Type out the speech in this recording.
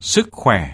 sức khỏe.